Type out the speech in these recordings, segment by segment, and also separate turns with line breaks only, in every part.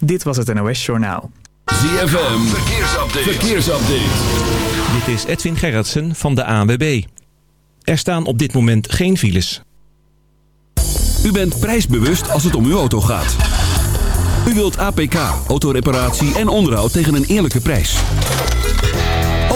Dit was het NOS Journaal.
ZFM. Verkeersupdate. Verkeersupdate.
Dit is Edwin Gerritsen van de ANWB. Er staan op dit moment geen files.
U bent prijsbewust als het om uw auto gaat. U wilt APK, autoreparatie en onderhoud tegen een eerlijke prijs.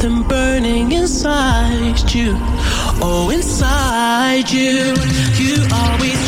something burning inside you. Oh, inside you. You always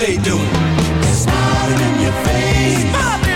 they doing.
Smiling in your face.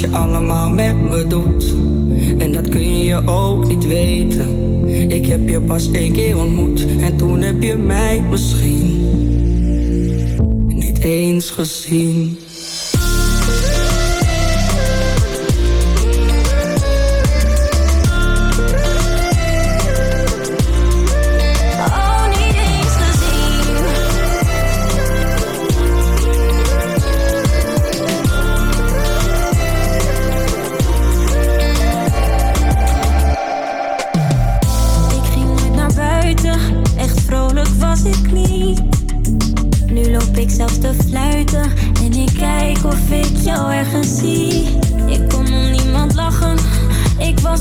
Wat je allemaal met me doet. En dat kun je ook niet weten. Ik heb je pas één keer ontmoet en toen heb je mij misschien niet eens gezien.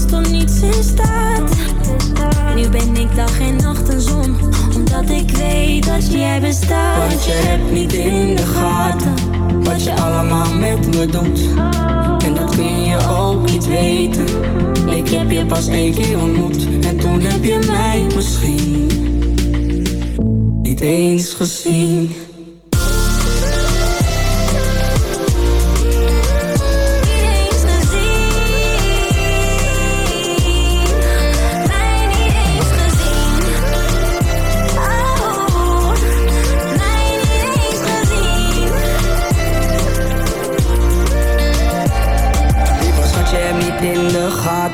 Tot niets in staat. Nu ben ik dag en nacht een zon, omdat ik weet dat jij bestaat.
Want je hebt niet in de gaten wat je allemaal met me doet. En dat kun je ook niet weten. Ik heb je pas één keer ontmoet en toen heb je mij misschien niet eens gezien.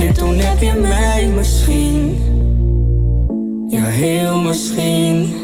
En toen heb je mij misschien. Ja, heel misschien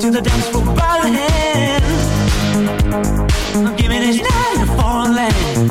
To the dance floor by the hand. I'm giving this night a foreign land.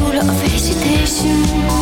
full of
hesitation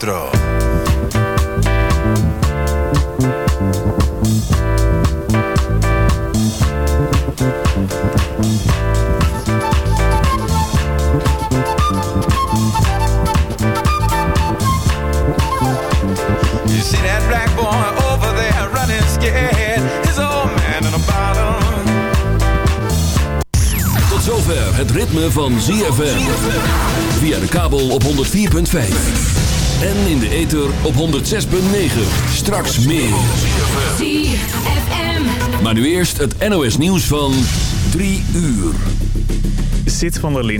4. meer. ZFM. Maar nu eerst het NOS nieuws van 3 uur.
Zit van der Linde.